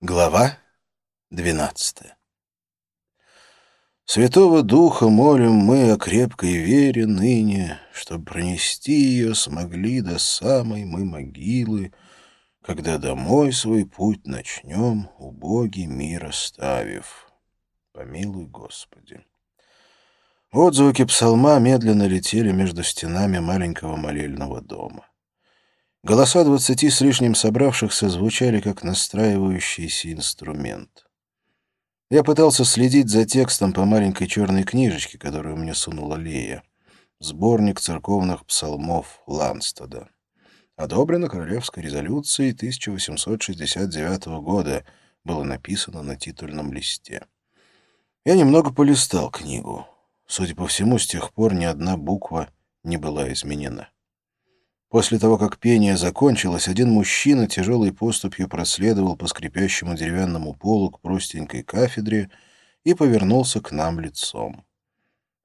Глава 12 Святого Духа молим мы о крепкой вере ныне, Чтоб пронести ее смогли до самой мы могилы, Когда домой свой путь начнем, убогий мир оставив. Помилуй, Господи. Вот звуки псалма медленно летели между стенами маленького молельного дома. Голоса двадцати с лишним собравшихся звучали как настраивающийся инструмент. Я пытался следить за текстом по маленькой черной книжечке, которую мне сунула Лея. Сборник церковных псалмов Ланстада. Одобрено Королевской резолюцией 1869 года, было написано на титульном листе. Я немного полистал книгу. Судя по всему, с тех пор ни одна буква не была изменена. После того, как пение закончилось, один мужчина тяжелой поступью проследовал по скрипящему деревянному полу к простенькой кафедре и повернулся к нам лицом.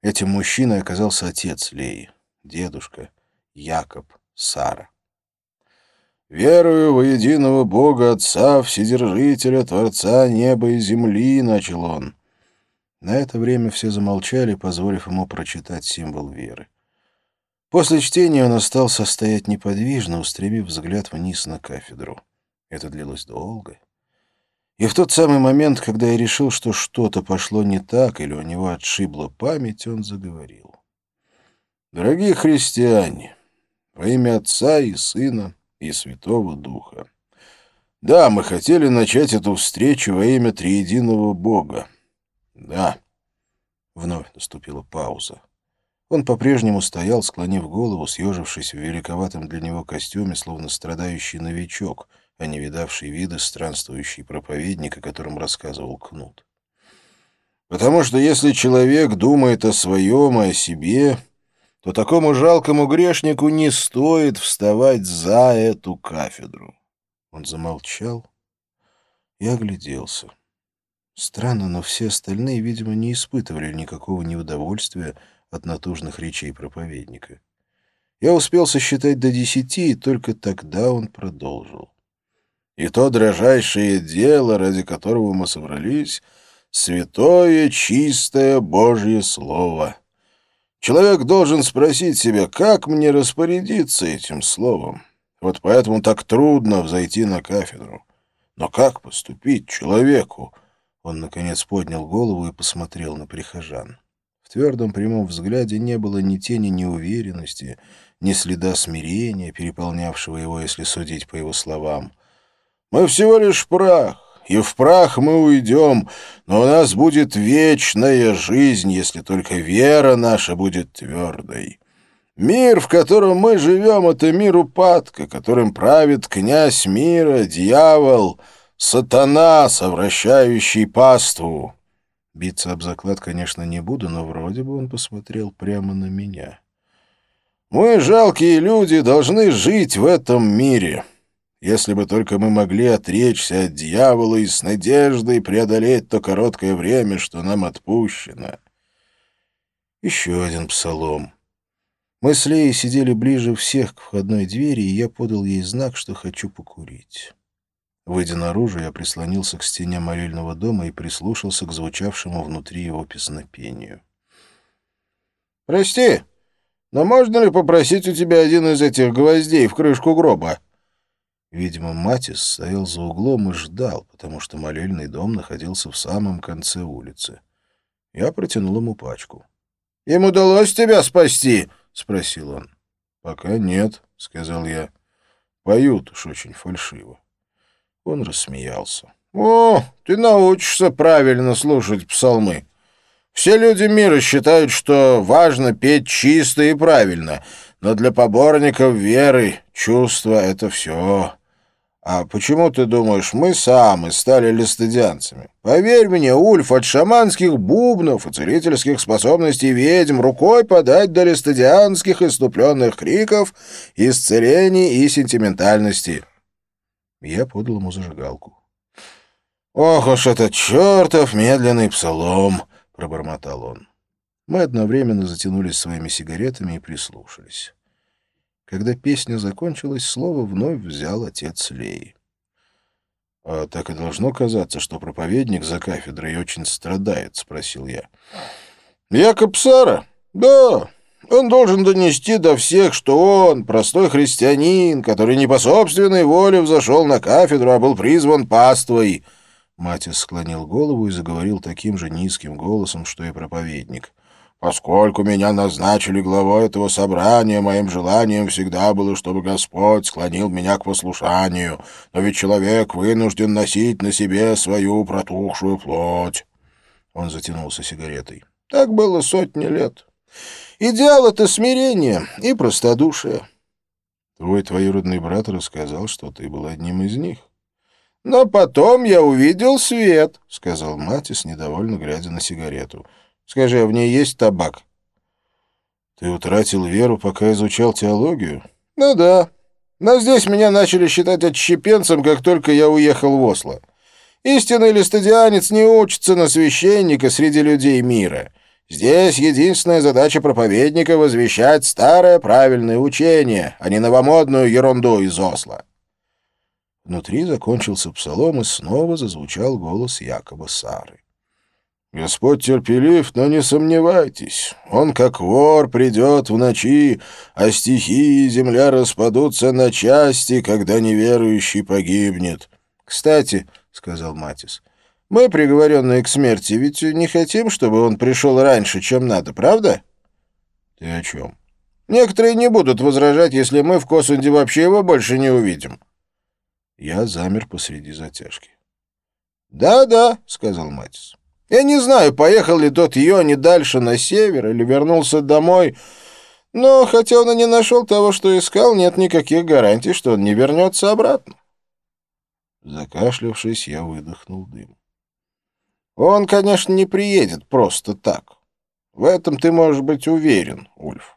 Этим мужчиной оказался отец Леи, дедушка Якоб Сара. «Верую во единого Бога Отца, Вседержителя, Творца неба и земли», — начал он. На это время все замолчали, позволив ему прочитать символ веры. После чтения он остался стоять неподвижно, устремив взгляд вниз на кафедру. Это длилось долго. И в тот самый момент, когда я решил, что что-то пошло не так или у него отшибла память, он заговорил. «Дорогие христиане, во имя Отца и Сына и Святого Духа, да, мы хотели начать эту встречу во имя Триединого Бога. Да». Вновь наступила пауза. Он по-прежнему стоял, склонив голову, съежившись в великоватом для него костюме, словно страдающий новичок, а не видавший виды странствующий проповедник, о котором рассказывал Кнут. «Потому что если человек думает о своем и о себе, то такому жалкому грешнику не стоит вставать за эту кафедру». Он замолчал и огляделся. Странно, но все остальные, видимо, не испытывали никакого неудовольствия, от натужных речей проповедника. Я успел сосчитать до десяти, и только тогда он продолжил. «И то дрожайшее дело, ради которого мы собрались, святое, чистое Божье Слово. Человек должен спросить себя, как мне распорядиться этим словом. Вот поэтому так трудно взойти на кафедру. Но как поступить человеку?» Он, наконец, поднял голову и посмотрел на прихожан твердом прямом взгляде не было ни тени неуверенности, ни следа смирения, переполнявшего его, если судить по его словам. «Мы всего лишь прах, и в прах мы уйдем, но у нас будет вечная жизнь, если только вера наша будет твердой». Мир, в котором мы живем, — это мир упадка, которым правит князь мира, дьявол, сатана, совращающий паству. Биться об заклад, конечно, не буду, но вроде бы он посмотрел прямо на меня. «Мы, жалкие люди, должны жить в этом мире. Если бы только мы могли отречься от дьявола и с надеждой преодолеть то короткое время, что нам отпущено». Еще один псалом. Мы с Леей сидели ближе всех к входной двери, и я подал ей знак, что хочу покурить. Выйдя наружу, я прислонился к стене молельного дома и прислушался к звучавшему внутри его песнопению. «Прости, но можно ли попросить у тебя один из этих гвоздей в крышку гроба?» Видимо, Матис стоял за углом и ждал, потому что молельный дом находился в самом конце улицы. Я протянул ему пачку. «Им удалось тебя спасти?» — спросил он. «Пока нет», — сказал я. «Поют уж очень фальшиво». Он рассмеялся. «О, ты научишься правильно слушать псалмы. Все люди мира считают, что важно петь чисто и правильно, но для поборников веры чувство — это все. А почему, ты думаешь, мы сами стали листодианцами? Поверь мне, Ульф, от шаманских бубнов и целительских способностей ведьм рукой подать до листодианских иступленных криков, исцелений и сентиментальности». Я подал ему зажигалку. «Ох уж этот чертов медленный псалом!» — пробормотал он. Мы одновременно затянулись своими сигаретами и прислушались. Когда песня закончилась, слово вновь взял отец Леи. «А так и должно казаться, что проповедник за кафедрой очень страдает?» — спросил я. «Якоб Сара? Да. Он должен донести до всех, что он, простой христианин, который не по собственной воле взошел на кафедру, а был призван паствой». Матис склонил голову и заговорил таким же низким голосом, что и проповедник. Поскольку меня назначили главой этого собрания, моим желанием всегда было, чтобы Господь склонил меня к послушанию. Но ведь человек вынужден носить на себе свою протухшую плоть. Он затянулся сигаретой. Так было сотни лет. Идеал — это смирение и простодушие. Твой двоюродный брат рассказал, что ты был одним из них. Но потом я увидел свет, — сказал Матис, недовольно глядя на сигарету. Скажи, а в ней есть табак? Ты утратил веру, пока изучал теологию? Ну да. Но здесь меня начали считать отщепенцем, как только я уехал в Осло. Истинный листодианец не учится на священника среди людей мира. Здесь единственная задача проповедника — возвещать старое правильное учение, а не новомодную ерунду из Осло. Внутри закончился псалом, и снова зазвучал голос Якоба Сары. Господь терпелив, но не сомневайтесь, Он, как вор, придет в ночи, а стихии и земля распадутся на части, когда неверующий погибнет. — Кстати, — сказал Матис, — мы, приговоренные к смерти, ведь не хотим, чтобы он пришел раньше, чем надо, правда? — Ты о чем? — Некоторые не будут возражать, если мы в Косунде вообще его больше не увидим. Я замер посреди затяжки. «Да, — Да-да, — сказал Матис. — я не знаю, поехал ли тот Йони дальше на север или вернулся домой, но хотя он и не нашел того, что искал, нет никаких гарантий, что он не вернется обратно. Закашлявшись, я выдохнул дым. Он, конечно, не приедет просто так. В этом ты можешь быть уверен, Ульф.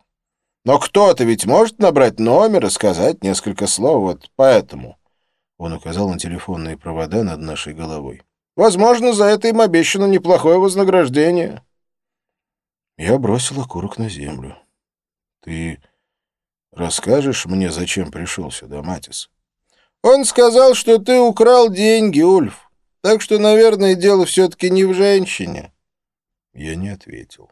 Но кто-то ведь может набрать номер и сказать несколько слов вот поэтому. Он указал на телефонные провода над нашей головой. Возможно, за это им обещано неплохое вознаграждение. Я бросил окурок на землю. Ты расскажешь мне, зачем пришел сюда, Матис? Он сказал, что ты украл деньги, Ульф. Так что, наверное, дело все-таки не в женщине. Я не ответил.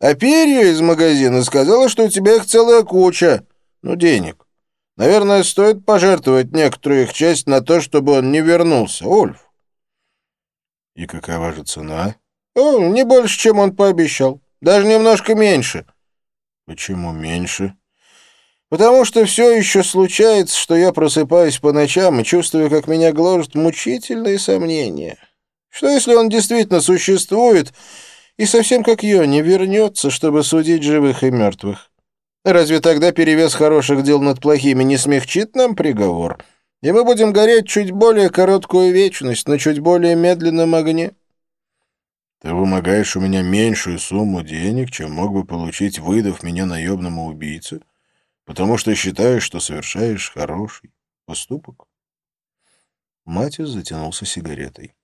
А перья из магазина сказала, что у тебя их целая куча. Ну, денег. Наверное, стоит пожертвовать некоторую их часть на то, чтобы он не вернулся, Ульф. «И какова же цена?» О, «Не больше, чем он пообещал. Даже немножко меньше». «Почему меньше?» «Потому что все еще случается, что я просыпаюсь по ночам и чувствую, как меня гложат мучительные сомнения. Что если он действительно существует и совсем как ее не вернется, чтобы судить живых и мертвых? Разве тогда перевес хороших дел над плохими не смягчит нам приговор?» и мы будем гореть чуть более короткую вечность на чуть более медленном огне. Ты вымогаешь у меня меньшую сумму денег, чем мог бы получить, выдав меня наемному убийце, потому что считаешь, что совершаешь хороший поступок. Матис затянулся сигаретой.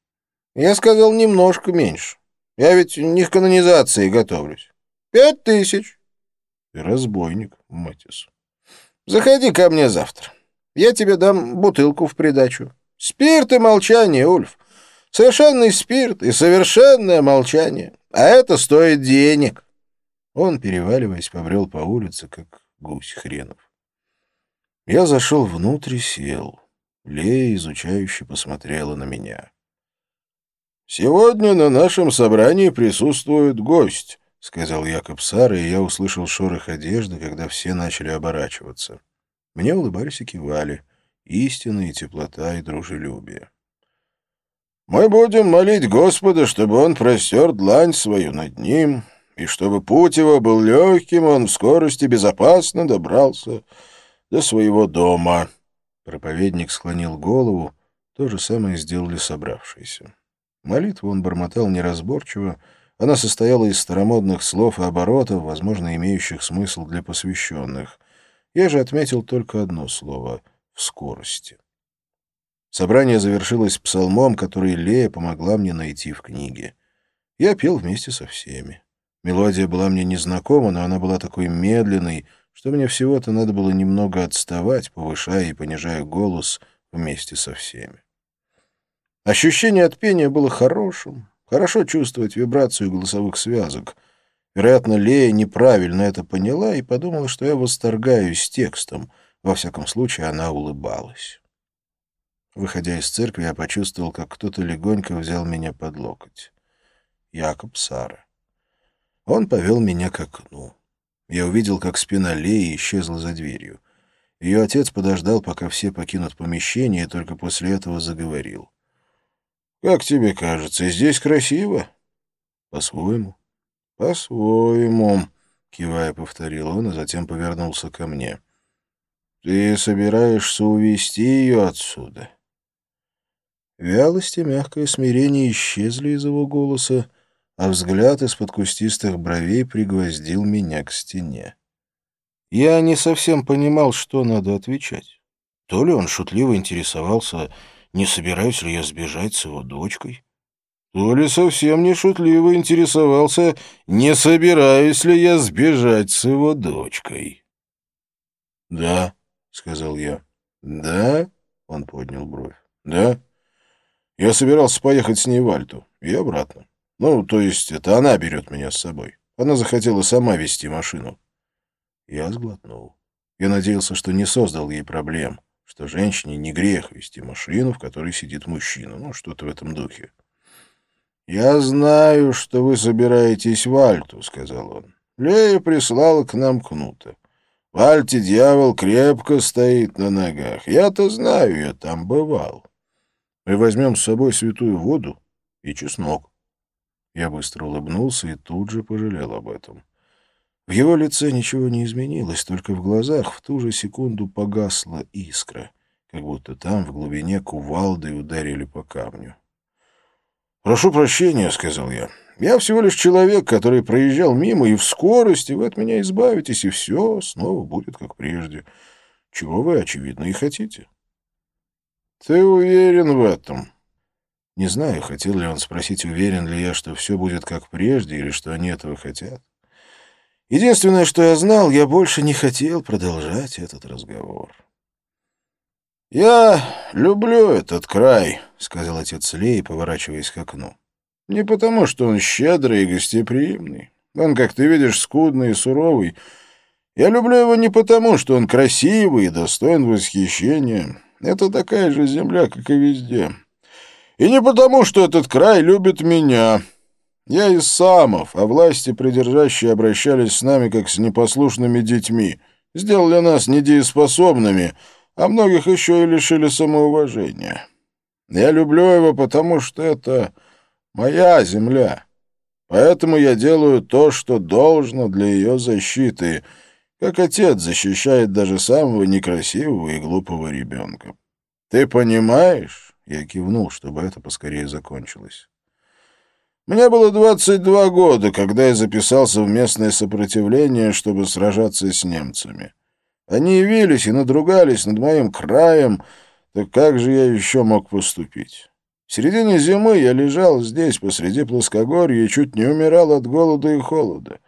Я сказал немножко меньше. Я ведь не к канонизации готовлюсь. Пять тысяч. Ты разбойник, Матис. Заходи ко мне завтра. Я тебе дам бутылку в придачу. Спирт и молчание, Ульф. Совершенный спирт и совершенное молчание. А это стоит денег. Он, переваливаясь, побрел по улице, как гусь хренов. Я зашел внутрь и сел. Лея, изучающе, посмотрела на меня. «Сегодня на нашем собрании присутствует гость», — сказал Якоб Сара, и я услышал шорох одежды, когда все начали оборачиваться. Мне улыбались и кивали. Истина и теплота и дружелюбие. «Мы будем молить Господа, чтобы он простер длань свою над ним, и чтобы путь его был легким, он в скорости безопасно добрался до своего дома». Проповедник склонил голову, то же самое сделали собравшиеся. Молитву он бормотал неразборчиво, она состояла из старомодных слов и оборотов, возможно, имеющих смысл для посвященных. Я же отметил только одно слово — в скорости. Собрание завершилось псалмом, который Лея помогла мне найти в книге. Я пел вместе со всеми. Мелодия была мне незнакома, но она была такой медленной, что мне всего-то надо было немного отставать, повышая и понижая голос вместе со всеми. Ощущение от пения было хорошим, хорошо чувствовать вибрацию голосовых связок. Вероятно, Лея неправильно это поняла и подумала, что я восторгаюсь текстом. Во всяком случае, она улыбалась. Выходя из церкви, я почувствовал, как кто-то легонько взял меня под локоть. Якоб Сара. Он повел меня к окну. Я увидел, как спина Леи исчезла за дверью. Ее отец подождал, пока все покинут помещение, и только после этого заговорил. «Как тебе кажется, здесь красиво?» «По-своему». «По-своему», — кивая, повторил он, а затем повернулся ко мне. «Ты собираешься увезти ее отсюда?» Вялость и мягкое смирение исчезли из его голоса, а взгляд из-под кустистых бровей пригвоздил меня к стене. Я не совсем понимал, что надо отвечать. То ли он шутливо интересовался, не собираюсь ли я сбежать с его дочкой, то ли совсем не шутливо интересовался, не собираюсь ли я сбежать с его дочкой. «Да», — сказал я. «Да?» — он поднял бровь. «Да?» Я собирался поехать с ней в Альту и обратно. Ну, то есть это она берет меня с собой. Она захотела сама вести машину. Я сглотнул. Я надеялся, что не создал ей проблем, что женщине не грех вести машину, в которой сидит мужчина. Ну, что-то в этом духе. «Я знаю, что вы собираетесь в Альту», — сказал он. «Лея прислала к нам кнута. В Альте дьявол крепко стоит на ногах. Я-то знаю, я там бывал. Мы возьмем с собой святую воду и чеснок. Я быстро улыбнулся и тут же пожалел об этом. В его лице ничего не изменилось, только в глазах в ту же секунду погасла искра, как будто там в глубине кувалдой ударили по камню. «Прошу прощения», — сказал я. «Я всего лишь человек, который проезжал мимо, и в скорости вы от меня избавитесь, и все снова будет как прежде, чего вы, очевидно, и хотите». «Ты уверен в этом?» Не знаю, хотел ли он спросить, уверен ли я, что все будет как прежде, или что они этого хотят. Единственное, что я знал, я больше не хотел продолжать этот разговор. «Я люблю этот край», — сказал отец Лей, поворачиваясь к окну. «Не потому, что он щедрый и гостеприимный. Он, как ты видишь, скудный и суровый. Я люблю его не потому, что он красивый и достоин восхищения. Это такая же земля, как и везде. И не потому, что этот край любит меня. Я из самов, а власти придержащие обращались с нами, как с непослушными детьми, сделали нас недееспособными, а многих еще и лишили самоуважения. Я люблю его, потому что это моя земля. Поэтому я делаю то, что должно для ее защиты — как отец защищает даже самого некрасивого и глупого ребенка. Ты понимаешь? Я кивнул, чтобы это поскорее закончилось. Мне было 22 года, когда я записался в местное сопротивление, чтобы сражаться с немцами. Они явились и надругались над моим краем, так как же я еще мог поступить? В середине зимы я лежал здесь, посреди плоскогорья, и чуть не умирал от голода и холода.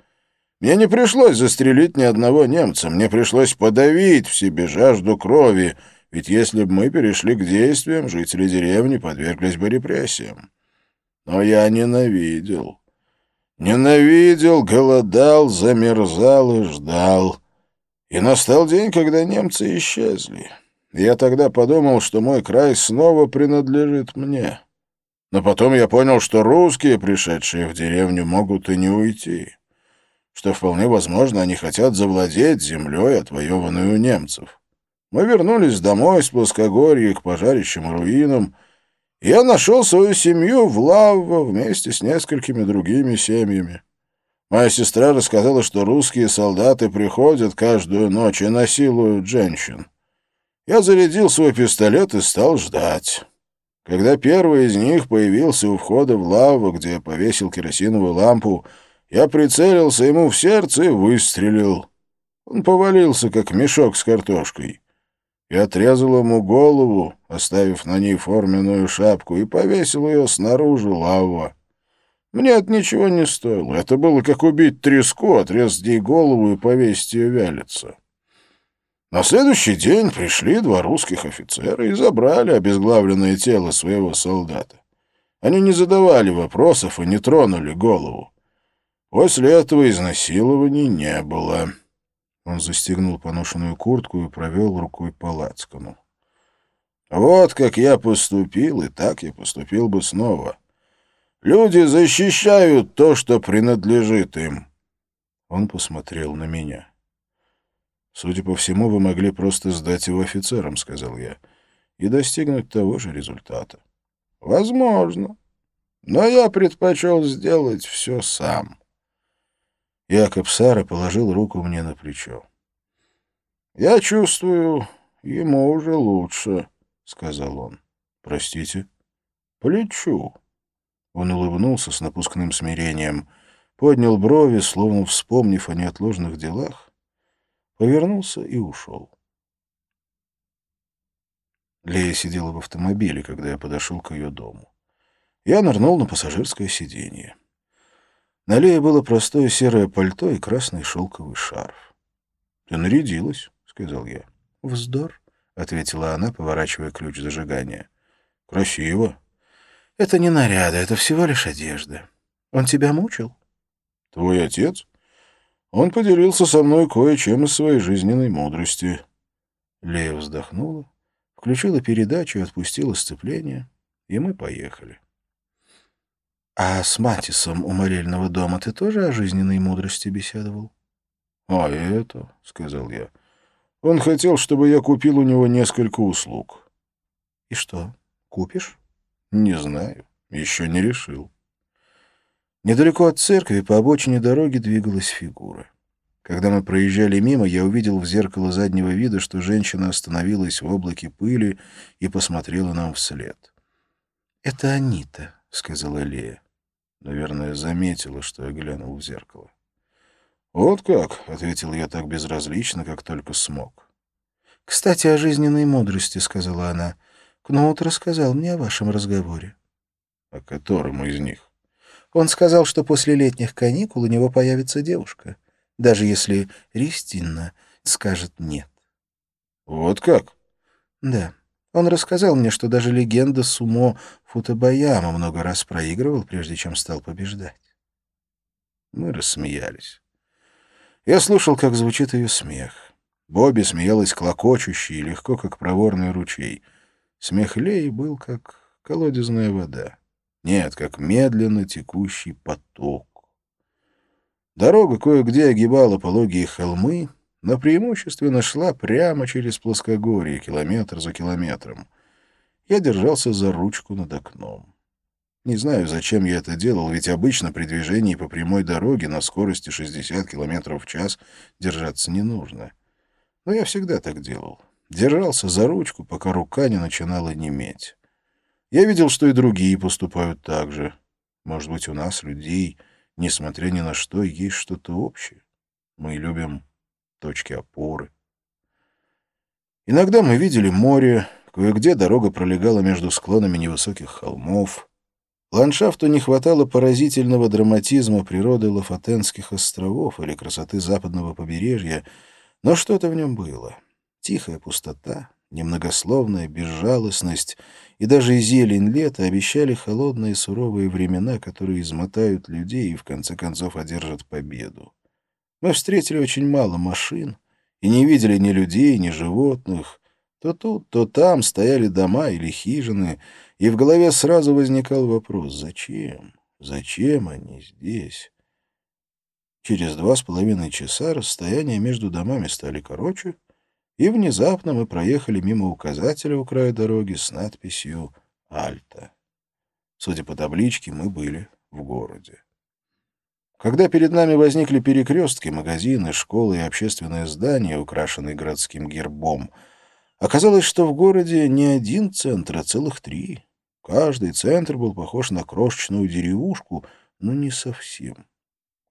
Мне не пришлось застрелить ни одного немца, мне пришлось подавить в себе жажду крови, ведь если бы мы перешли к действиям, жители деревни подверглись бы репрессиям. Но я ненавидел. Ненавидел, голодал, замерзал и ждал. И настал день, когда немцы исчезли. Я тогда подумал, что мой край снова принадлежит мне. Но потом я понял, что русские, пришедшие в деревню, могут и не уйти что вполне возможно они хотят завладеть землей, отвоеванной у немцев. Мы вернулись домой с плоскогорья к пожарищам руинам. Я нашел свою семью в Лавво вместе с несколькими другими семьями. Моя сестра рассказала, что русские солдаты приходят каждую ночь и насилуют женщин. Я зарядил свой пистолет и стал ждать. Когда первый из них появился у входа в лаву, где я повесил керосиновую лампу, я прицелился ему в сердце и выстрелил. Он повалился, как мешок с картошкой. Я отрезал ему голову, оставив на ней форменную шапку, и повесил ее снаружи лава. Мне это ничего не стоило. Это было как убить треску, отрезать ей голову и повесить ее вялиться. На следующий день пришли два русских офицера и забрали обезглавленное тело своего солдата. Они не задавали вопросов и не тронули голову. После этого изнасилований не было. Он застегнул поношенную куртку и провел рукой по лацкану. Вот как я поступил, и так я поступил бы снова. Люди защищают то, что принадлежит им. Он посмотрел на меня. «Судя по всему, вы могли просто сдать его офицерам», — сказал я, — «и достигнуть того же результата». «Возможно. Но я предпочел сделать все сам». Якоб Сара положил руку мне на плечо. «Я чувствую, ему уже лучше», — сказал он. «Простите?» «Плечу». Он улыбнулся с напускным смирением, поднял брови, словно вспомнив о неотложных делах, повернулся и ушел. Лея сидела в автомобиле, когда я подошел к ее дому. Я нырнул на пассажирское сиденье. На Лее было простое серое пальто и красный шелковый шарф. — Ты нарядилась, — сказал я. — Вздор, — ответила она, поворачивая ключ зажигания. — Красиво. — Это не наряды, это всего лишь одежда. Он тебя мучил? — Твой отец? Он поделился со мной кое-чем из своей жизненной мудрости. Лея вздохнула, включила передачу и отпустила сцепление, и мы поехали. — А с Матисом у молельного дома ты тоже о жизненной мудрости беседовал? — А это, — сказал я, — он хотел, чтобы я купил у него несколько услуг. — И что, купишь? — Не знаю, еще не решил. Недалеко от церкви по обочине дороги двигалась фигура. Когда мы проезжали мимо, я увидел в зеркало заднего вида, что женщина остановилась в облаке пыли и посмотрела нам вслед. «Это Анита», — сказала Лея. Наверное, заметила, что я глянул в зеркало. «Вот как», — ответил я так безразлично, как только смог. «Кстати, о жизненной мудрости», — сказала она. «Кноут рассказал мне о вашем разговоре». «О котором из них?» Он сказал, что после летних каникул у него появится девушка, даже если Ристинна скажет «нет». «Вот как?» «Да. Он рассказал мне, что даже легенда Сумо Футабаяма много раз проигрывал, прежде чем стал побеждать». Мы рассмеялись. Я слушал, как звучит ее смех. Бобби смеялась клокочуще и легко, как проворный ручей. Смех Леи был, как колодезная вода. Нет, как медленно текущий поток. Дорога кое-где огибала пологие холмы, но преимущественно шла прямо через плоскогорье, километр за километром. Я держался за ручку над окном. Не знаю, зачем я это делал, ведь обычно при движении по прямой дороге на скорости 60 км в час держаться не нужно. Но я всегда так делал. Держался за ручку, пока рука не начинала неметь. Я видел, что и другие поступают так же. Может быть, у нас, людей, несмотря ни на что, есть что-то общее. Мы любим точки опоры. Иногда мы видели море, кое-где дорога пролегала между склонами невысоких холмов. Ландшафту не хватало поразительного драматизма природы Лафатенских островов или красоты западного побережья, но что-то в нем было. Тихая пустота, немногословная безжалостность и даже зелень лета обещали холодные суровые времена, которые измотают людей и в конце концов одержат победу. Мы встретили очень мало машин и не видели ни людей, ни животных. То тут, то там стояли дома или хижины, и в голове сразу возникал вопрос «Зачем? Зачем они здесь?» Через два с половиной часа расстояния между домами стали короче, и внезапно мы проехали мимо указателя у края дороги с надписью «Альта». Судя по табличке, мы были в городе. Когда перед нами возникли перекрестки, магазины, школы и общественные здания, украшенные городским гербом, оказалось, что в городе не один центр, а целых три. Каждый центр был похож на крошечную деревушку, но не совсем.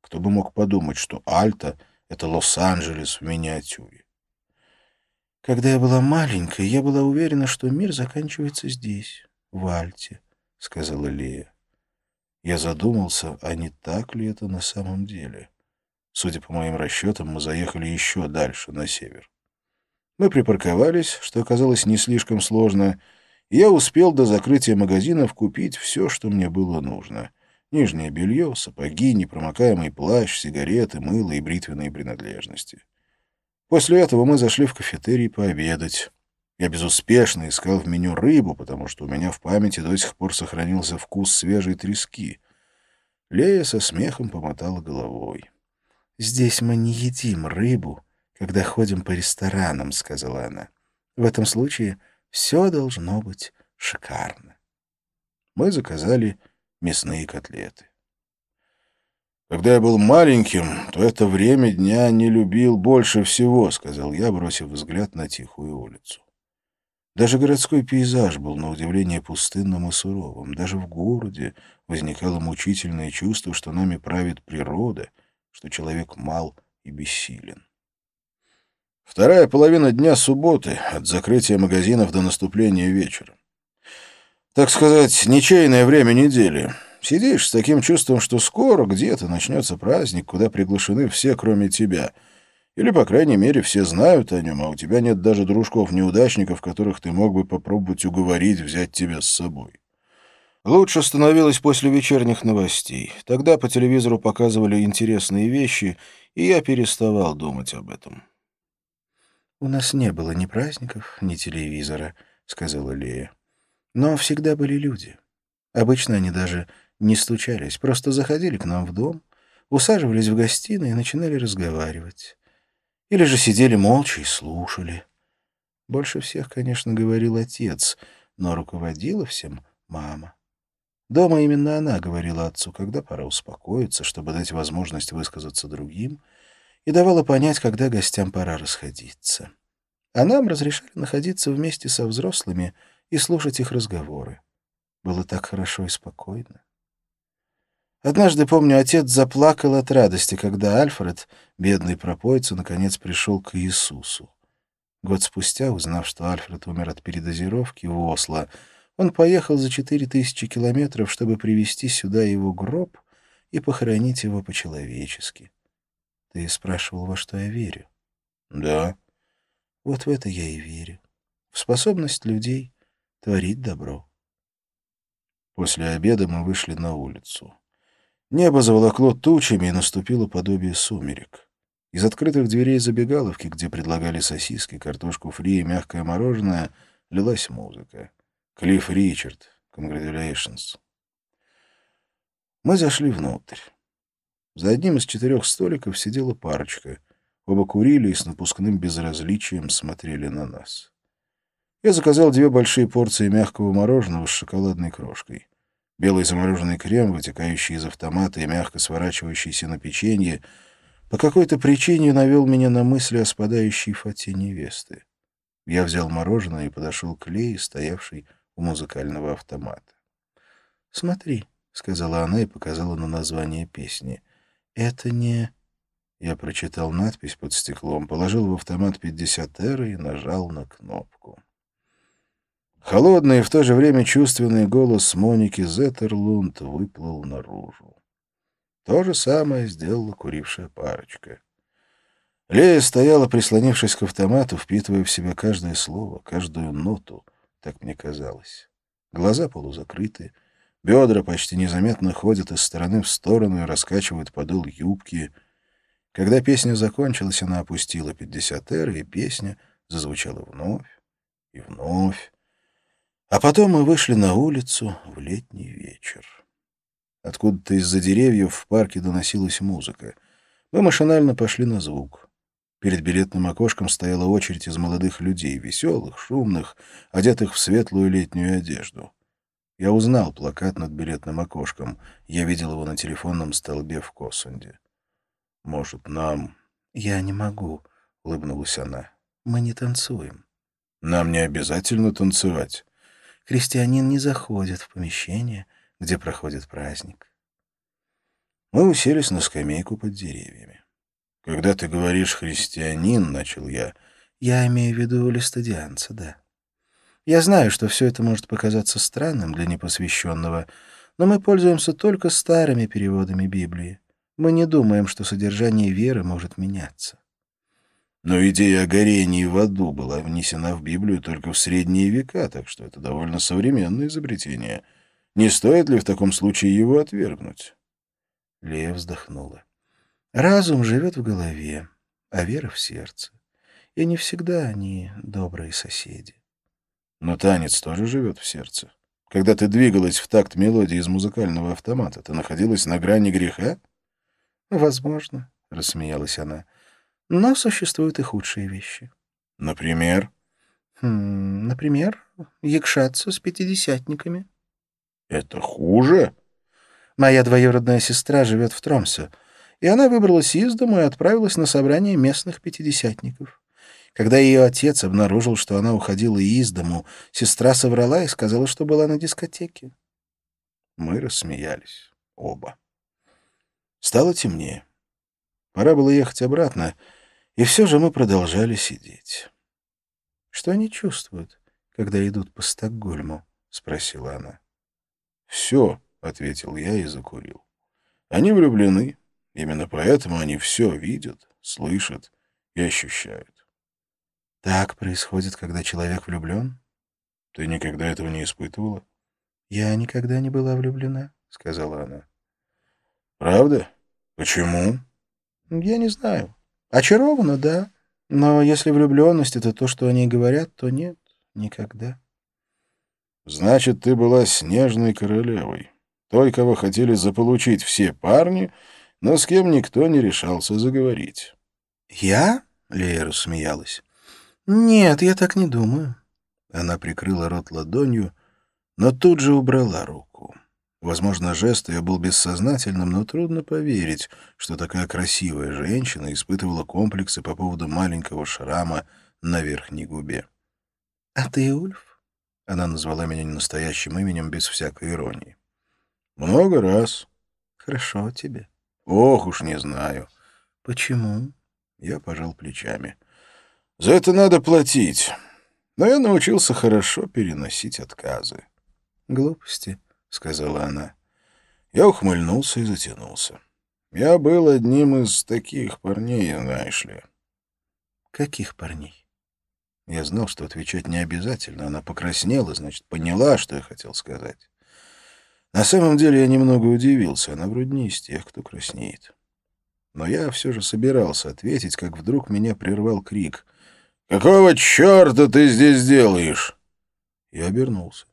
Кто бы мог подумать, что Альта — это Лос-Анджелес в миниатюре. Когда я была маленькой, я была уверена, что мир заканчивается здесь, в Альте, — сказала Лея. Я задумался, а не так ли это на самом деле? Судя по моим расчетам, мы заехали еще дальше, на север. Мы припарковались, что оказалось не слишком сложно, и я успел до закрытия магазинов купить все, что мне было нужно. Нижнее белье, сапоги, непромокаемый плащ, сигареты, мыло и бритвенные принадлежности. После этого мы зашли в кафетерий пообедать. Я безуспешно искал в меню рыбу, потому что у меня в памяти до сих пор сохранился вкус свежей трески. Лея со смехом помотала головой. «Здесь мы не едим рыбу, когда ходим по ресторанам», — сказала она. «В этом случае все должно быть шикарно». Мы заказали мясные котлеты. «Когда я был маленьким, то это время дня не любил больше всего», — сказал я, бросив взгляд на тихую улицу. Даже городской пейзаж был на удивление пустынным и суровым. Даже в городе возникало мучительное чувство, что нами правит природа, что человек мал и бессилен. Вторая половина дня субботы, от закрытия магазинов до наступления вечера. Так сказать, ничейное время недели. Сидишь с таким чувством, что скоро где-то начнется праздник, куда приглашены все, кроме тебя. Или, по крайней мере, все знают о нем, а у тебя нет даже дружков-неудачников, которых ты мог бы попробовать уговорить взять тебя с собой. Лучше становилось после вечерних новостей. Тогда по телевизору показывали интересные вещи, и я переставал думать об этом. «У нас не было ни праздников, ни телевизора», — сказала Лея. «Но всегда были люди. Обычно они даже не стучались, просто заходили к нам в дом, усаживались в гостиной и начинали разговаривать. Или же сидели молча и слушали. Больше всех, конечно, говорил отец, но руководила всем мама. Дома именно она говорила отцу, когда пора успокоиться, чтобы дать возможность высказаться другим, и давала понять, когда гостям пора расходиться. А нам разрешали находиться вместе со взрослыми и слушать их разговоры. Было так хорошо и спокойно. Однажды, помню, отец заплакал от радости, когда Альфред, бедный пропойца, наконец пришел к Иисусу. Год спустя, узнав, что Альфред умер от передозировки в Осло, он поехал за четыре тысячи километров, чтобы привезти сюда его гроб и похоронить его по-человечески. Ты спрашивал, во что я верю? Да. Вот в это я и верю. В способность людей творить добро. После обеда мы вышли на улицу. Небо заволокло тучами, и наступило подобие сумерек. Из открытых дверей забегаловки, где предлагали сосиски, картошку фри и мягкое мороженое, лилась музыка. Клифф Ричард, congratulations. Мы зашли внутрь. За одним из четырех столиков сидела парочка. Оба курили и с напускным безразличием смотрели на нас. Я заказал две большие порции мягкого мороженого с шоколадной крошкой. Белый замороженный крем, вытекающий из автомата и мягко сворачивающийся на печенье, по какой-то причине навел меня на мысли о спадающей фате невесты. Я взял мороженое и подошел к Лее, стоявшей у музыкального автомата. «Смотри», — сказала она и показала на название песни. «Это не...» Я прочитал надпись под стеклом, положил в автомат 50 эры и нажал на кнопку. Холодный и в то же время чувственный голос Моники Зеттерлунд выплыл наружу. То же самое сделала курившая парочка. Лея стояла, прислонившись к автомату, впитывая в себя каждое слово, каждую ноту, так мне казалось. Глаза полузакрыты, бедра почти незаметно ходят из стороны в сторону и раскачивают подол юбки. Когда песня закончилась, она опустила 50 эр, и песня зазвучала вновь и вновь. А потом мы вышли на улицу в летний вечер. Откуда-то из-за деревьев в парке доносилась музыка. Мы машинально пошли на звук. Перед билетным окошком стояла очередь из молодых людей, веселых, шумных, одетых в светлую летнюю одежду. Я узнал плакат над билетным окошком. Я видел его на телефонном столбе в Косунде. «Может, нам...» «Я не могу», — улыбнулась она. «Мы не танцуем». «Нам не обязательно танцевать» христианин не заходит в помещение, где проходит праздник. Мы уселись на скамейку под деревьями. «Когда ты говоришь «христианин», — начал я, — я имею в виду листодианца, да. Я знаю, что все это может показаться странным для непосвященного, но мы пользуемся только старыми переводами Библии. Мы не думаем, что содержание веры может меняться. Но идея о горении в аду была внесена в Библию только в средние века, так что это довольно современное изобретение. Не стоит ли в таком случае его отвергнуть? Лея вздохнула. Разум живет в голове, а вера в сердце. И не всегда они добрые соседи. Но танец тоже живет в сердце. Когда ты двигалась в такт мелодии из музыкального автомата, ты находилась на грани греха? Возможно, — рассмеялась она. Но существуют и худшие вещи. Например? Хм, например, якшаться с пятидесятниками. Это хуже? Моя двоюродная сестра живет в Тромсе, и она выбралась из дома и отправилась на собрание местных пятидесятников. Когда ее отец обнаружил, что она уходила из дому, сестра соврала и сказала, что была на дискотеке. Мы рассмеялись. Оба. Стало темнее. Пора было ехать обратно, и все же мы продолжали сидеть. «Что они чувствуют, когда идут по Стокгольму?» — спросила она. «Все», — ответил я и закурил. «Они влюблены. Именно поэтому они все видят, слышат и ощущают». «Так происходит, когда человек влюблен?» «Ты никогда этого не испытывала?» «Я никогда не была влюблена», — сказала она. «Правда? Почему?» «Я не знаю. Очарована, да. Но если влюбленность — это то, что они говорят, то нет, никогда. Значит, ты была снежной королевой. Той, кого хотели заполучить все парни, но с кем никто не решался заговорить. «Я?» — Лея рассмеялась. «Нет, я так не думаю». Она прикрыла рот ладонью, но тут же убрала руку. Возможно, жест ее был бессознательным, но трудно поверить, что такая красивая женщина испытывала комплексы по поводу маленького шрама на верхней губе. «А ты Ульф?» Она назвала меня ненастоящим именем без всякой иронии. «Много раз». «Хорошо тебе». «Ох уж не знаю». «Почему?» Я пожал плечами. «За это надо платить. Но я научился хорошо переносить отказы». «Глупости» сказала она. Я ухмыльнулся и затянулся. Я был одним из таких парней, знаешь ли. Каких парней? Я знал, что отвечать не обязательно. Она покраснела, значит, поняла, что я хотел сказать. На самом деле я немного удивился. Она вроде не из тех, кто краснеет. Но я все же собирался ответить, как вдруг меня прервал крик. «Какого черта ты здесь делаешь?» Я обернулся.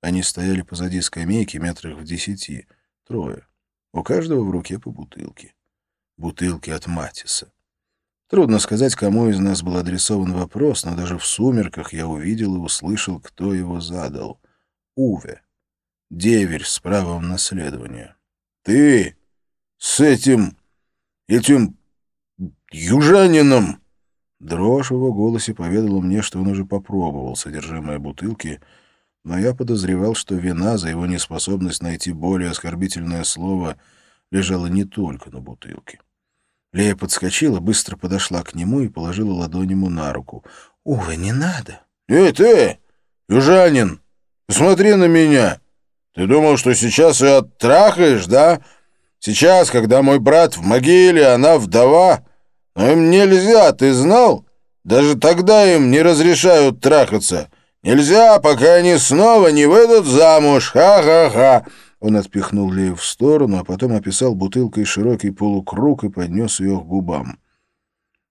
Они стояли позади скамейки метрах в десяти. Трое. У каждого в руке по бутылке. Бутылки от Матиса. Трудно сказать, кому из нас был адресован вопрос, но даже в сумерках я увидел и услышал, кто его задал. Уве. Деверь с правом наследования. «Ты с этим... этим... южанином...» Дрожь в его голосе поведала мне, что он уже попробовал содержимое бутылки — но я подозревал, что вина за его неспособность найти более оскорбительное слово лежала не только на бутылке. Лея подскочила, быстро подошла к нему и положила ладонь ему на руку. «Увы, не надо!» «Эй, ты, южанин, посмотри на меня! Ты думал, что сейчас ее оттрахаешь, да? Сейчас, когда мой брат в могиле, она вдова. Но им нельзя, ты знал? Даже тогда им не разрешают трахаться». Нельзя, пока они снова не выйдут замуж. Ха-ха-ха!» Он отпихнул Лею в сторону, а потом описал бутылкой широкий полукруг и поднес ее к губам.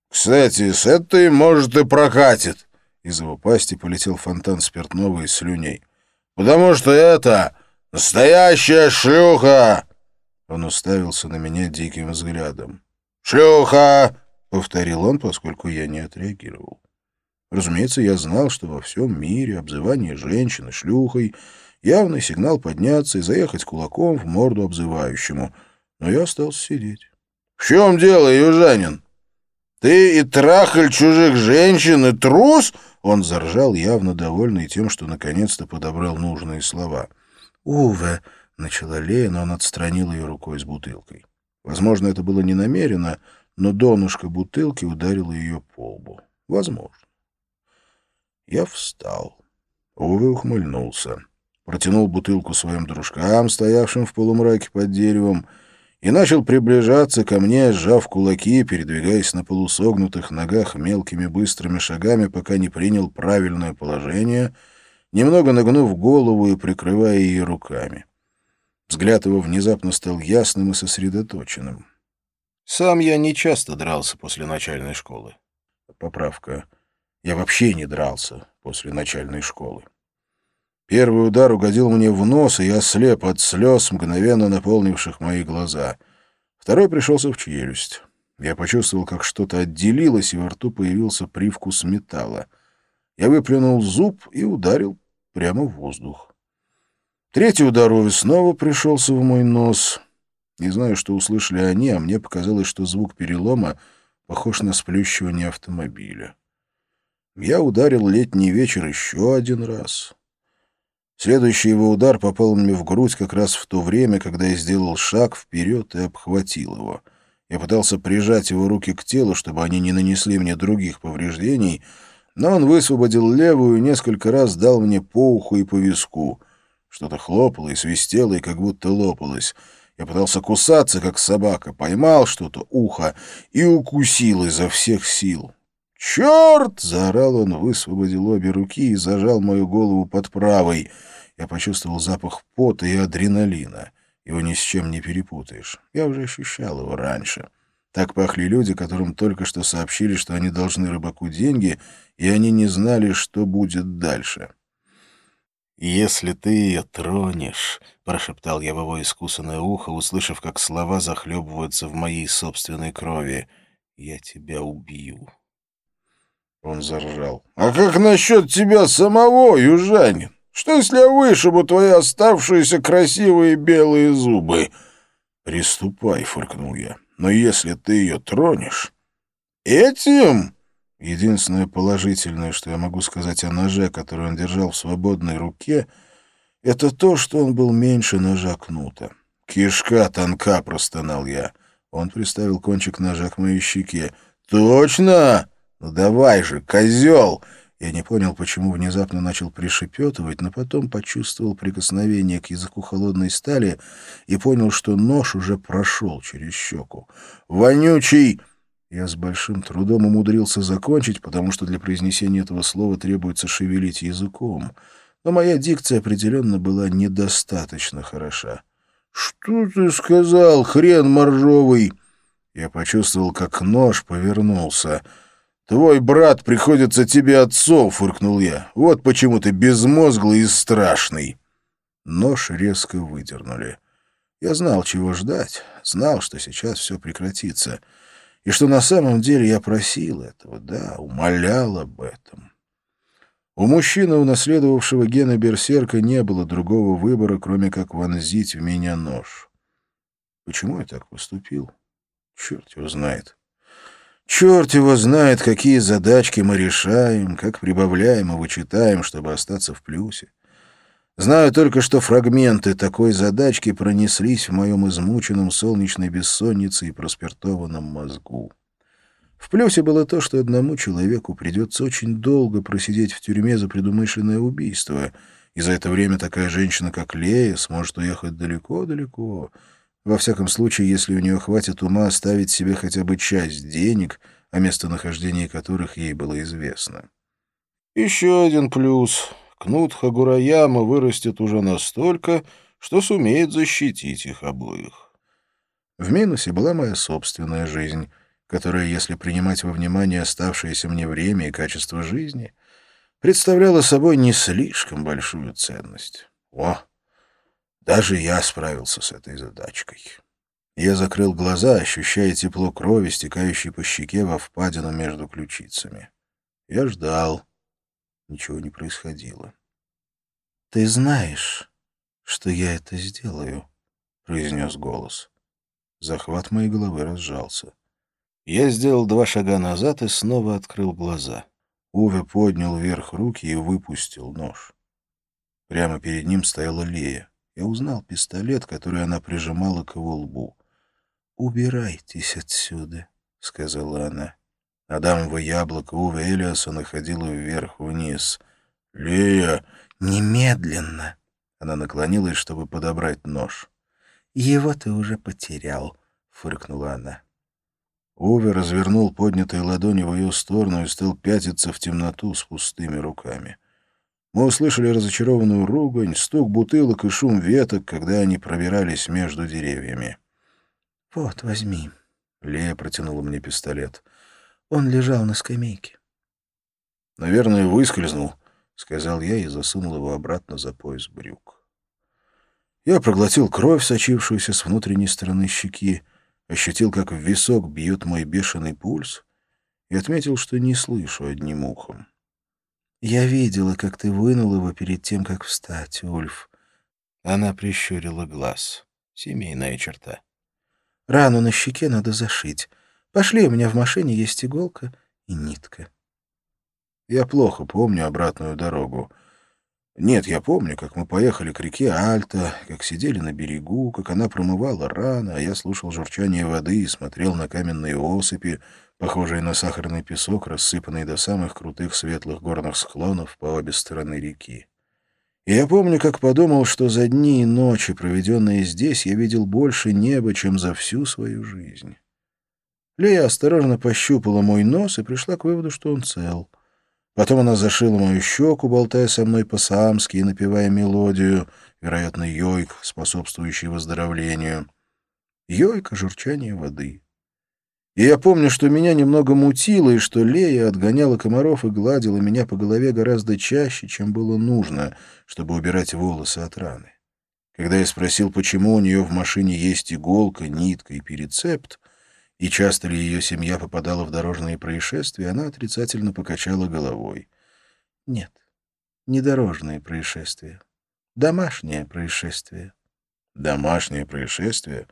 «Кстати, с этой, может, и прокатит!» Из его пасти полетел фонтан спиртного и слюней. «Потому что это настоящая шлюха!» Он уставился на меня диким взглядом. «Шлюха!» — повторил он, поскольку я не отреагировал. Разумеется, я знал, что во всем мире обзывание женщины шлюхой — явный сигнал подняться и заехать кулаком в морду обзывающему. Но я остался сидеть. — В чем дело, южанин? Ты и трахаль чужих женщин, и трус? Он заржал, явно довольный тем, что наконец-то подобрал нужные слова. — Уве, — начала Лея, но он отстранил ее рукой с бутылкой. Возможно, это было не намеренно, но донышко бутылки ударило ее по лбу. Возможно. Я встал. Увы ухмыльнулся. Протянул бутылку своим дружкам, стоявшим в полумраке под деревом, и начал приближаться ко мне, сжав кулаки, передвигаясь на полусогнутых ногах мелкими быстрыми шагами, пока не принял правильное положение, немного нагнув голову и прикрывая ее руками. Взгляд его внезапно стал ясным и сосредоточенным. Сам я не часто дрался после начальной школы. Поправка. Я вообще не дрался после начальной школы. Первый удар угодил мне в нос, и я слеп от слез, мгновенно наполнивших мои глаза. Второй пришелся в челюсть. Я почувствовал, как что-то отделилось, и во рту появился привкус металла. Я выплюнул зуб и ударил прямо в воздух. Третий удар Ови снова пришелся в мой нос. Не знаю, что услышали они, а мне показалось, что звук перелома похож на сплющивание автомобиля. Я ударил летний вечер еще один раз. Следующий его удар попал мне в грудь как раз в то время, когда я сделал шаг вперед и обхватил его. Я пытался прижать его руки к телу, чтобы они не нанесли мне других повреждений, но он высвободил левую и несколько раз дал мне по уху и по виску. Что-то хлопало и свистело, и как будто лопалось. Я пытался кусаться, как собака, поймал что-то, ухо, и укусил изо всех сил. «Черт!» — заорал он, высвободил обе руки и зажал мою голову под правой. Я почувствовал запах пота и адреналина. Его ни с чем не перепутаешь. Я уже ощущал его раньше. Так пахли люди, которым только что сообщили, что они должны рыбаку деньги, и они не знали, что будет дальше. «Если ты ее тронешь», — прошептал я в его искусанное ухо, услышав, как слова захлебываются в моей собственной крови, — «я тебя убью». Он заржал. «А как насчет тебя самого, южанин? Что, если я вышибу твои оставшиеся красивые белые зубы?» «Приступай», — фыркнул я. «Но если ты ее тронешь...» «Этим?» Единственное положительное, что я могу сказать о ноже, который он держал в свободной руке, это то, что он был меньше ножа кнута. «Кишка тонка», — простонал я. Он приставил кончик ножа к моей щеке. «Точно!» «Ну давай же, козел!» Я не понял, почему внезапно начал пришепетывать, но потом почувствовал прикосновение к языку холодной стали и понял, что нож уже прошел через щеку. «Вонючий!» Я с большим трудом умудрился закончить, потому что для произнесения этого слова требуется шевелить языком. Но моя дикция определенно была недостаточно хороша. «Что ты сказал, хрен моржовый?» Я почувствовал, как нож повернулся — «Твой брат приходится тебе отцом», — фыркнул я. «Вот почему ты безмозглый и страшный». Нож резко выдернули. Я знал, чего ждать, знал, что сейчас все прекратится, и что на самом деле я просил этого, да, умолял об этом. У мужчины, унаследовавшего гена берсерка, не было другого выбора, кроме как вонзить в меня нож. Почему я так поступил? Черт его знает. Черт его знает, какие задачки мы решаем, как прибавляем и вычитаем, чтобы остаться в плюсе. Знаю только, что фрагменты такой задачки пронеслись в моем измученном солнечной бессоннице и проспиртованном мозгу. В плюсе было то, что одному человеку придется очень долго просидеть в тюрьме за предумышленное убийство, и за это время такая женщина, как Лея, сможет уехать далеко-далеко, во всяком случае, если у нее хватит ума оставить себе хотя бы часть денег, о местонахождении которых ей было известно. Еще один плюс. Кнут Хагураяма вырастет уже настолько, что сумеет защитить их обоих. В минусе была моя собственная жизнь, которая, если принимать во внимание оставшееся мне время и качество жизни, представляла собой не слишком большую ценность. О, даже я справился с этой задачкой. Я закрыл глаза, ощущая тепло крови, стекающей по щеке во впадину между ключицами. Я ждал. Ничего не происходило. — Ты знаешь, что я это сделаю, — произнес голос. Захват моей головы разжался. Я сделал два шага назад и снова открыл глаза. Уве поднял вверх руки и выпустил нож. Прямо перед ним стояла Лея. Я узнал пистолет, который она прижимала к его лбу. «Убирайтесь отсюда», — сказала она. Адамово яблоко Уве Элиаса находило вверх-вниз. «Лея!» «Немедленно!» Она наклонилась, чтобы подобрать нож. Его ты уже потерял, — фыркнула она. Уве развернул поднятые ладони в ее сторону и стал пятиться в темноту с пустыми руками. Мы услышали разочарованную ругань, стук бутылок и шум веток, когда они пробирались между деревьями. — Вот, возьми. Лея протянула мне пистолет. Он лежал на скамейке. — Наверное, выскользнул, — сказал я и засунул его обратно за пояс брюк. Я проглотил кровь, сочившуюся с внутренней стороны щеки, ощутил, как в висок бьет мой бешеный пульс, и отметил, что не слышу одним ухом. «Я видела, как ты вынул его перед тем, как встать, Ульф». Она прищурила глаз. Семейная черта. «Рану на щеке надо зашить. Пошли, у меня в машине есть иголка и нитка». Я плохо помню обратную дорогу. Нет, я помню, как мы поехали к реке Альта, как сидели на берегу, как она промывала раны, а я слушал журчание воды и смотрел на каменные осыпи, похожие на сахарный песок, рассыпанные до самых крутых светлых горных склонов по обе стороны реки. И я помню, как подумал, что за дни и ночи, проведенные здесь, я видел больше неба, чем за всю свою жизнь. Лея осторожно пощупала мой нос и пришла к выводу, что он цел — Потом она зашила мою щеку, болтая со мной по-саамски и напевая мелодию, вероятно, йойк, способствующий выздоровлению. Йойк — журчание воды. И я помню, что меня немного мутило, и что Лея отгоняла комаров и гладила меня по голове гораздо чаще, чем было нужно, чтобы убирать волосы от раны. Когда я спросил, почему у нее в машине есть иголка, нитка и перецепт, и часто ли ее семья попадала в дорожные происшествия, она отрицательно покачала головой. Нет, не дорожные происшествия. Домашнее происшествие. Домашнее происшествие?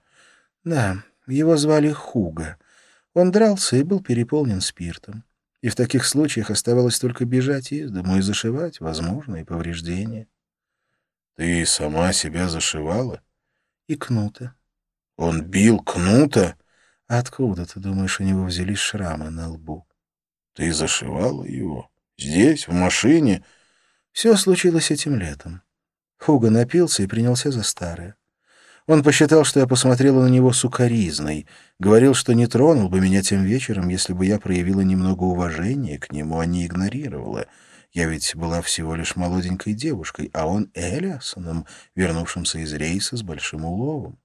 Да, его звали Хуга. Он дрался и был переполнен спиртом. И в таких случаях оставалось только бежать из дому и зашивать возможные повреждения. Ты сама себя зашивала? И Кнута. Он бил Кнута? Откуда, ты думаешь, у него взялись шрамы на лбу? Ты зашивала его? Здесь, в машине? Все случилось этим летом. Хуга напился и принялся за старое. Он посчитал, что я посмотрела на него сукоризной, говорил, что не тронул бы меня тем вечером, если бы я проявила немного уважения к нему, а не игнорировала. Я ведь была всего лишь молоденькой девушкой, а он Элиасоном, вернувшимся из рейса с большим уловом.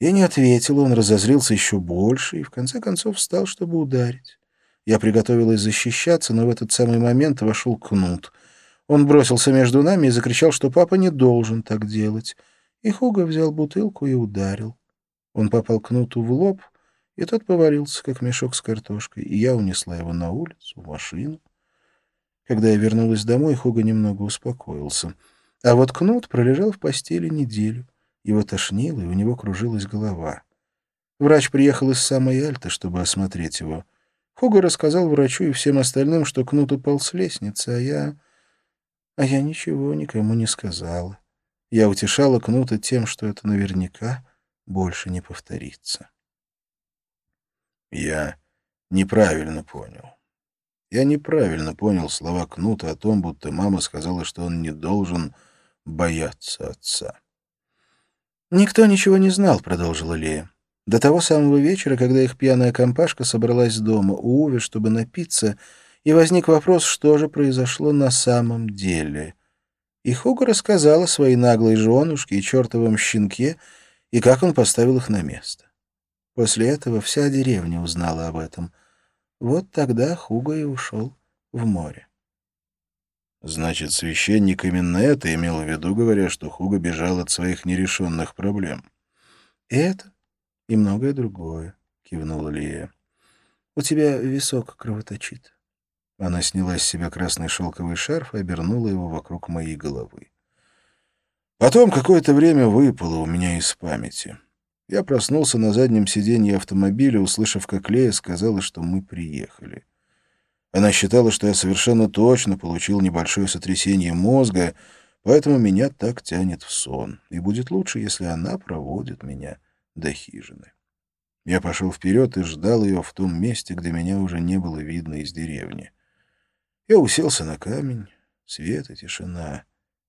Я не ответил, он разозлился еще больше и в конце концов встал, чтобы ударить. Я приготовилась защищаться, но в этот самый момент вошел кнут. Он бросился между нами и закричал, что папа не должен так делать. И Хуга взял бутылку и ударил. Он попал кнуту в лоб, и тот повалился, как мешок с картошкой, и я унесла его на улицу, в машину. Когда я вернулась домой, Хуга немного успокоился. А вот кнут пролежал в постели неделю. Его тошнило, и у него кружилась голова. Врач приехал из самой Альты, чтобы осмотреть его. Хуго рассказал врачу и всем остальным, что Кнут упал с лестницы, а я... А я ничего никому не сказала. Я утешала Кнута тем, что это наверняка больше не повторится. Я неправильно понял. Я неправильно понял слова Кнута о том, будто мама сказала, что он не должен бояться отца. «Никто ничего не знал», — продолжила Лея. «До того самого вечера, когда их пьяная компашка собралась дома у Уви, чтобы напиться, и возник вопрос, что же произошло на самом деле. И Хуга рассказала своей наглой женушке и чертовом щенке, и как он поставил их на место. После этого вся деревня узнала об этом. Вот тогда Хуга и ушел в море. Значит, священник именно это имел в виду, говоря, что Хуга бежал от своих нерешенных проблем. «Это и многое другое», — кивнула Лия. «У тебя висок кровоточит». Она сняла с себя красный шелковый шарф и обернула его вокруг моей головы. Потом какое-то время выпало у меня из памяти. Я проснулся на заднем сиденье автомобиля, услышав, как Лея сказала, что мы приехали. Она считала, что я совершенно точно получил небольшое сотрясение мозга, поэтому меня так тянет в сон, и будет лучше, если она проводит меня до хижины. Я пошел вперед и ждал ее в том месте, где меня уже не было видно из деревни. Я уселся на камень, свет и тишина,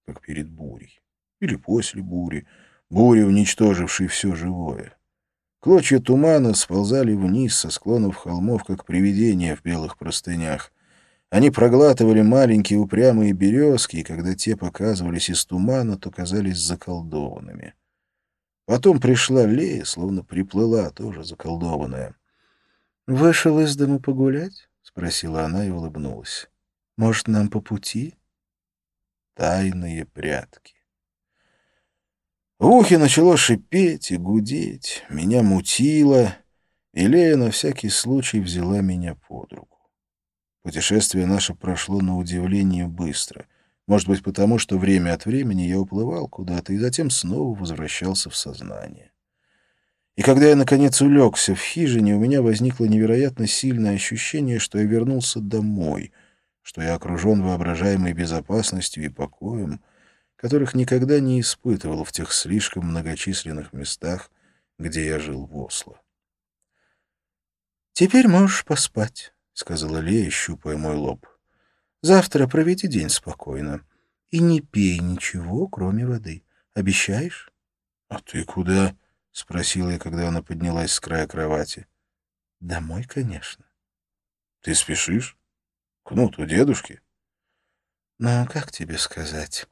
как перед бурей. Или после бури. буря, уничтожившей все живое. Клочья тумана сползали вниз со склонов холмов, как привидения в белых простынях. Они проглатывали маленькие упрямые березки, и когда те показывались из тумана, то казались заколдованными. Потом пришла Лея, словно приплыла, тоже заколдованная. «Вышел из дома погулять?» — спросила она и улыбнулась. «Может, нам по пути?» Тайные прятки. В ухе начало шипеть и гудеть, меня мутило, и Лея на всякий случай взяла меня под руку. Путешествие наше прошло на удивление быстро. Может быть, потому что время от времени я уплывал куда-то и затем снова возвращался в сознание. И когда я, наконец, улегся в хижине, у меня возникло невероятно сильное ощущение, что я вернулся домой, что я окружен воображаемой безопасностью и покоем, которых никогда не испытывал в тех слишком многочисленных местах, где я жил в Осло. «Теперь можешь поспать», — сказала Лея, щупая мой лоб. «Завтра проведи день спокойно и не пей ничего, кроме воды. Обещаешь?» «А ты куда?» — спросила я, когда она поднялась с края кровати. «Домой, конечно». «Ты спешишь? Кнут у дедушки?» «Ну, как тебе сказать?»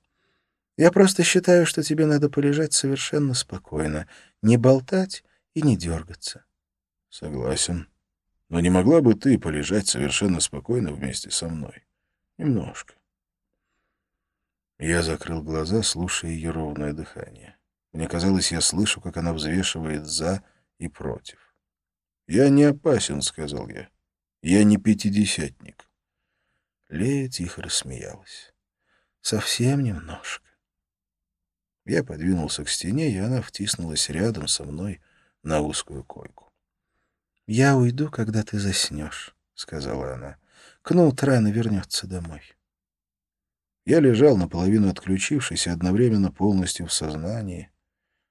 Я просто считаю, что тебе надо полежать совершенно спокойно, не болтать и не дергаться. — Согласен. Но не могла бы ты полежать совершенно спокойно вместе со мной? Немножко. Я закрыл глаза, слушая ее ровное дыхание. Мне казалось, я слышу, как она взвешивает «за» и «против». «Я не опасен», — сказал я. «Я не пятидесятник». Лея тихо рассмеялась. «Совсем немножко. Я подвинулся к стене, и она втиснулась рядом со мной на узкую койку. «Я уйду, когда ты заснешь», — сказала она. «Кнут рано вернется домой». Я лежал наполовину отключившись и одновременно полностью в сознании.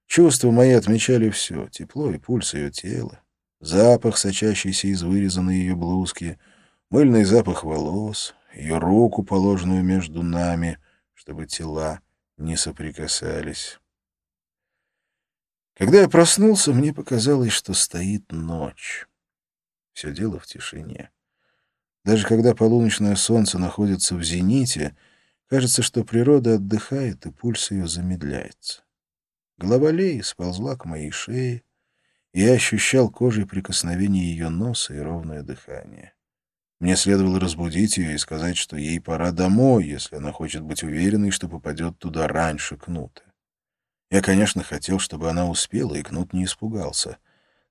Чувства мои отмечали все — тепло и пульс ее тела, запах, сочащийся из вырезанной ее блузки, мыльный запах волос, ее руку, положенную между нами, чтобы тела не соприкасались. Когда я проснулся, мне показалось, что стоит ночь. Все дело в тишине. Даже когда полуночное солнце находится в зените, кажется, что природа отдыхает, и пульс ее замедляется. Голова Леи сползла к моей шее, и я ощущал кожей прикосновение ее носа и ровное дыхание. Мне следовало разбудить ее и сказать, что ей пора домой, если она хочет быть уверенной, что попадет туда раньше Кнута. Я, конечно, хотел, чтобы она успела, и Кнут не испугался.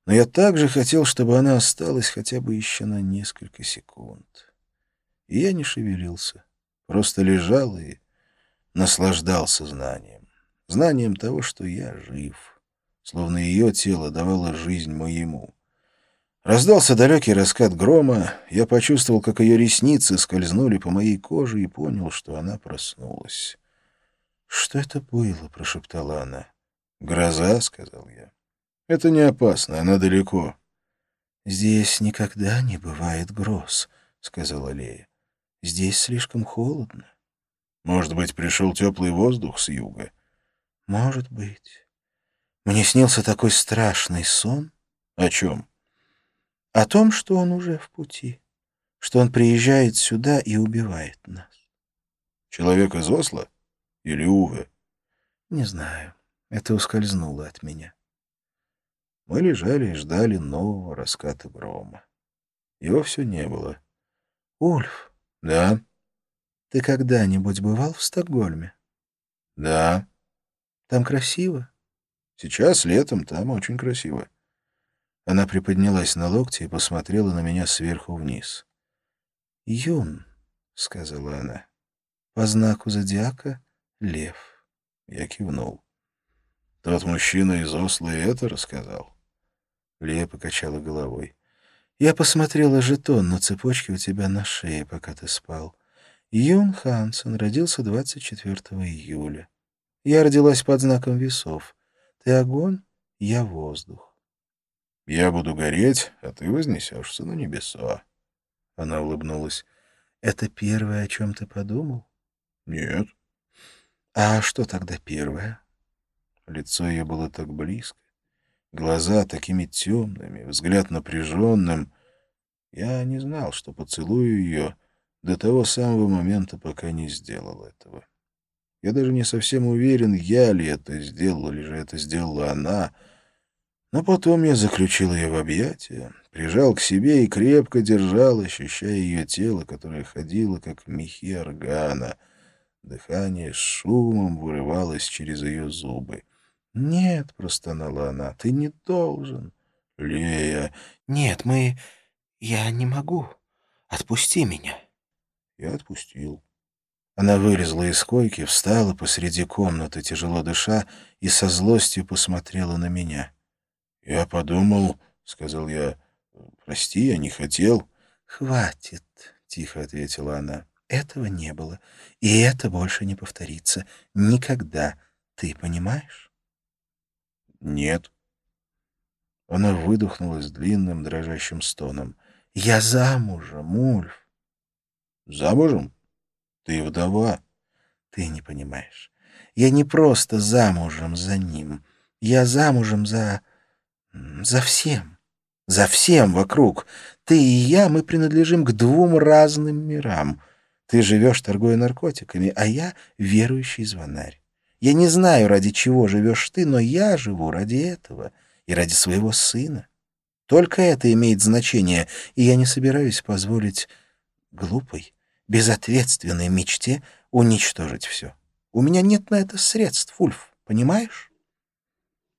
Но я также хотел, чтобы она осталась хотя бы еще на несколько секунд. И я не шевелился, просто лежал и наслаждался знанием. Знанием того, что я жив, словно ее тело давало жизнь моему. Раздался далекий раскат грома, я почувствовал, как ее ресницы скользнули по моей коже и понял, что она проснулась. «Что это было?» — прошептала она. «Гроза», — сказал я. «Это не опасно, она далеко». «Здесь никогда не бывает гроз», — сказала Лея. «Здесь слишком холодно». «Может быть, пришел теплый воздух с юга?» «Может быть. Мне снился такой страшный сон». «О чем?» О том, что он уже в пути, что он приезжает сюда и убивает нас. Человек из Осло или Уве? Не знаю. Это ускользнуло от меня. Мы лежали и ждали нового раската грома. Его все не было. Ульф. Да. Ты когда-нибудь бывал в Стокгольме? Да. Там красиво? Сейчас, летом, там очень красиво. Она приподнялась на локте и посмотрела на меня сверху вниз. «Юн», — сказала она, — «по знаку зодиака — лев». Я кивнул. «Тот мужчина из Осло и это рассказал?» Лея покачала головой. «Я посмотрела жетон на цепочке у тебя на шее, пока ты спал. Юн Хансен родился 24 июля. Я родилась под знаком весов. Ты огонь, я воздух. Я буду гореть, а ты вознесешься на небеса. Она улыбнулась. Это первое, о чем ты подумал? Нет. А что тогда первое? лицо ее было так близко, глаза такими темными, взгляд напряженным. Я не знал, что поцелую ее до того самого момента, пока не сделал этого. Я даже не совсем уверен, я ли это сделал, или же это сделала она. Но потом я заключил ее в объятия, прижал к себе и крепко держал, ощущая ее тело, которое ходило, как мехи органа. Дыхание с шумом вырывалось через ее зубы. «Нет», — простонала она, — «ты не должен». «Лея...» «Нет, мы... Я не могу. Отпусти меня». Я отпустил. Она вылезла из койки, встала посреди комнаты, тяжело дыша, и со злостью посмотрела на меня. «Я подумал», — сказал я, — «прости, я не хотел». «Хватит», — тихо ответила она. «Этого не было, и это больше не повторится. Никогда. Ты понимаешь?» «Нет». Она выдохнула с длинным дрожащим стоном. «Я замужем, Ульф». «Замужем?» Ты вдова. Ты не понимаешь. Я не просто замужем за ним. Я замужем за... за всем. За всем вокруг. Ты и я, мы принадлежим к двум разным мирам. Ты живешь, торгуя наркотиками, а я верующий звонарь. Я не знаю, ради чего живешь ты, но я живу ради этого и ради своего сына. Только это имеет значение, и я не собираюсь позволить глупой, безответственной мечте уничтожить все. У меня нет на это средств, Ульф, понимаешь?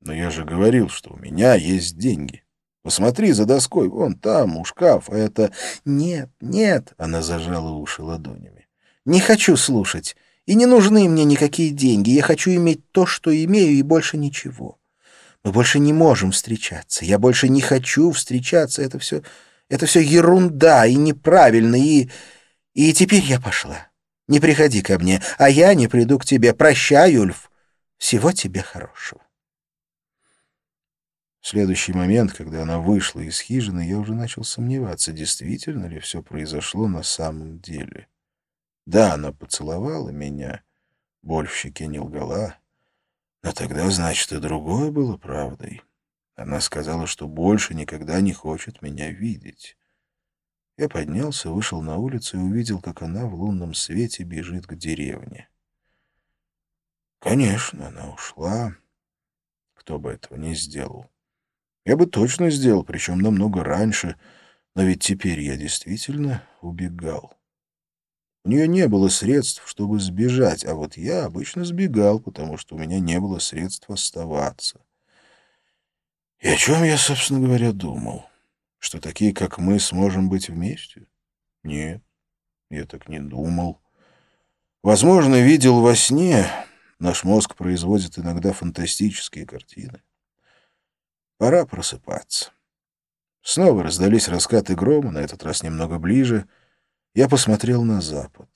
Но я же говорил, что у меня есть деньги. Посмотри за доской, вон там, у шкафа, это... Нет, нет, она зажала уши ладонями. Не хочу слушать, и не нужны мне никакие деньги. Я хочу иметь то, что имею, и больше ничего. Мы больше не можем встречаться. Я больше не хочу встречаться. Это все... Это все ерунда и неправильно, и... И теперь я пошла. Не приходи ко мне, а я не приду к тебе. Прощай, Ульф. Всего тебе хорошего. Следующий момент, когда она вышла из хижины, я уже начал сомневаться, действительно ли все произошло на самом деле. Да, она поцеловала меня, боль в щеке не лгала, но тогда, значит, и другое было правдой. Она сказала, что больше никогда не хочет меня видеть. Я поднялся, вышел на улицу и увидел, как она в лунном свете бежит к деревне. Конечно, она ушла. Кто бы этого не сделал. Я бы точно сделал, причем намного раньше, но ведь теперь я действительно убегал. У нее не было средств, чтобы сбежать, а вот я обычно сбегал, потому что у меня не было средств оставаться. И о чем я, собственно говоря, думал? Что такие, как мы, сможем быть вместе? Нет, я так не думал. Возможно, видел во сне. Наш мозг производит иногда фантастические картины. Пора просыпаться. Снова раздались раскаты грома, на этот раз немного ближе. Я посмотрел на запад.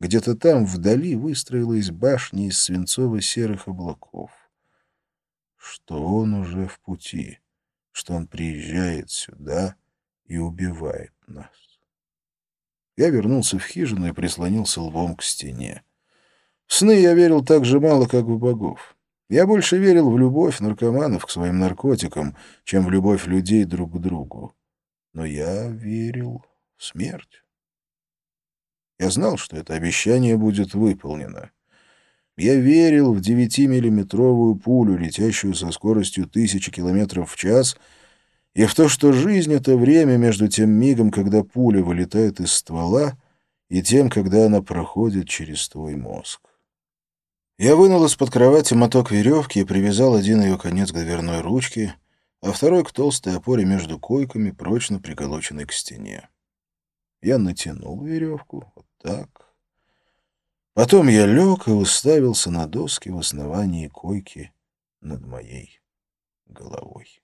Где-то там вдали выстроилась башня из свинцово-серых облаков. Что он уже в пути что он приезжает сюда и убивает нас. Я вернулся в хижину и прислонился лбом к стене. В сны я верил так же мало, как в богов. Я больше верил в любовь наркоманов к своим наркотикам, чем в любовь людей друг к другу. Но я верил в смерть. Я знал, что это обещание будет выполнено. Я верил в девятимиллиметровую пулю, летящую со скоростью тысячи километров в час, и в то, что жизнь — это время между тем мигом, когда пуля вылетает из ствола, и тем, когда она проходит через твой мозг. Я вынул из-под кровати моток веревки и привязал один ее конец к дверной ручке, а второй к толстой опоре между койками, прочно приколоченной к стене. Я натянул веревку, вот так, Потом я лег и уставился на доски в основании койки над моей головой.